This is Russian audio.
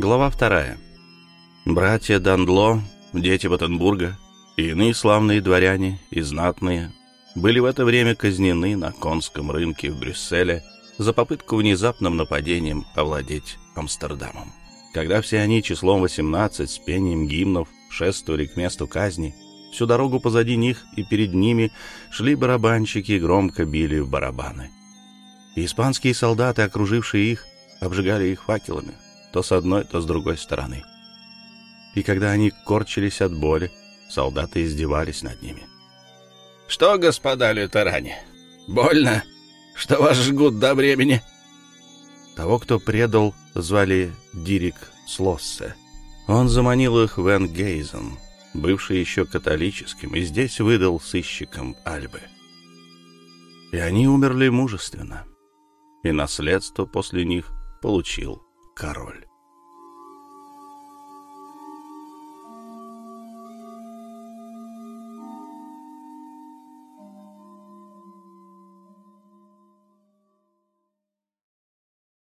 Глава вторая. Братья Дандло, дети Батенбурга и иные славные дворяне и знатные были в это время казнены на конском рынке в Брюсселе за попытку внезапным нападением овладеть Амстердамом. Когда все они числом 18 с пением гимнов шествовали к месту казни, всю дорогу позади них и перед ними шли барабанщики и громко били в барабаны. И испанские солдаты, окружившие их, обжигали их факелами, то с одной, то с другой стороны. И когда они корчились от боли, солдаты издевались над ними. «Что, господа лютеране, больно, что вас жгут до времени?» Того, кто предал, звали Дирик Слоссе. Он заманил их в Энгейзен, бывший еще католическим, и здесь выдал сыщикам Альбы. И они умерли мужественно, и наследство после них получил король.